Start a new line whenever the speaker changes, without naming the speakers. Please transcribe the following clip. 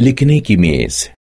लिखने की मेज।